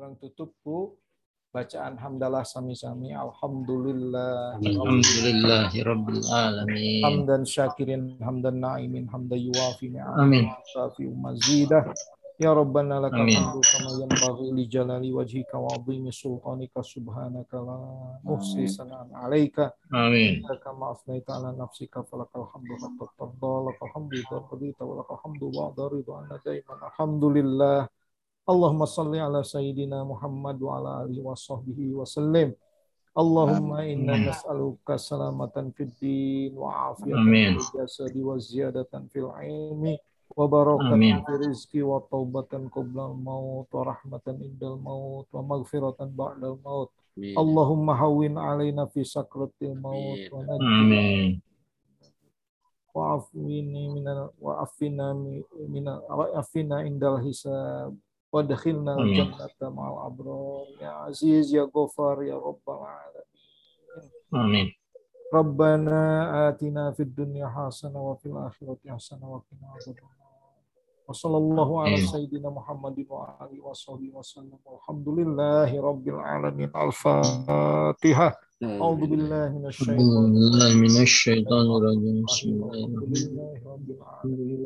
Kurang tutup Bu. Bacaan hamdalah sami-sami. Alhamdulillah. Alhamdulillahirabbil alamin hamdan syakirin hamdan naimin hamdan yuwafi amin. Safi mazidah. Ya rabbana lakal hamdu kama yanbaghi li jalali wajhika wa 'azimi sultanika subhanaka la muhsi sana'an 'alaika. Amin. Kama afnaita 'ala nafsika falakal hamdu hatta tarda lakal hamdu qadita wa lakal hamdu ba'da ridwan daiman alhamdulillah Allahumma salli ala sayyidina Muhammad wa ala alihi wa sahbihi wa sallim. Allahumma inna nas'aluka salamatan fid din wa afiyatan fil jasadi wa ziyadatan fil ilmi wa barakatan fil rizqi wa taubatan qabla maut wa rahmatan indal maut wa maghfiratan ba'dal maut. Allahumma hawwin alaina fi sakratil maut wa najjina wa afini min wa afina min wa afina indal hisab وادخلنا الجنة مع الأبرار يا عزيز يا غفار يا رب العالمين آمين ربنا آتنا في الدنيا حسنة وفي الآخرة حسنة وقنا عذاب النار وصلى الله على سيدنا محمد وعلى آله وصحبه وسلم والحمد لله رب العالمين الفاتحة أعوذ بالله من الشيطان بالله من الشيطان الرجيم بسم الله الرحمن الرحيم